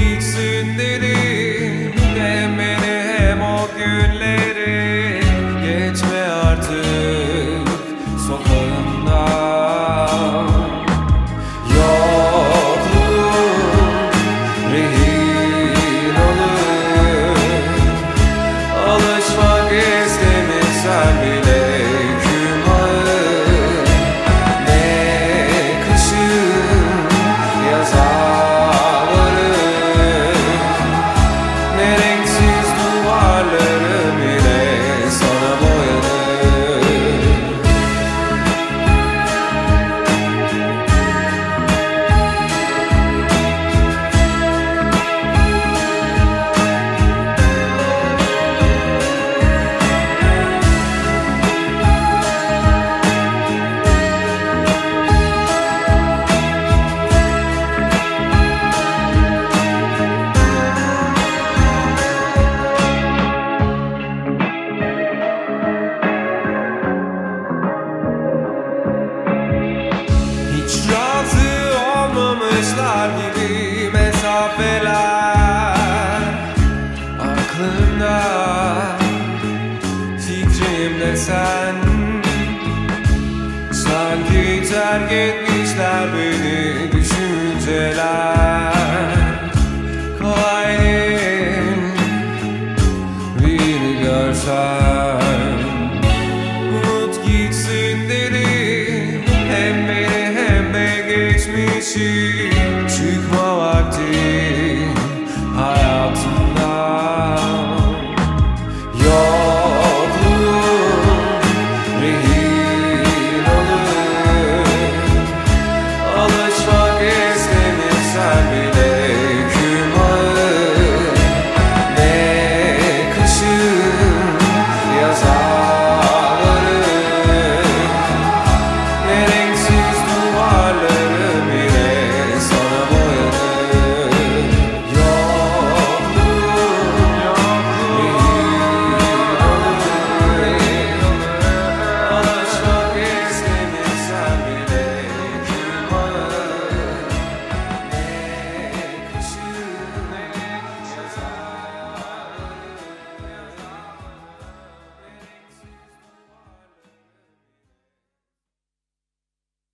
gitsin dedim. Fikrimde sen. Sanki terk etmişler beni düşünceler. Kolay bir görsen. Unut gitsin dedim. Hem beni hem de geçmişi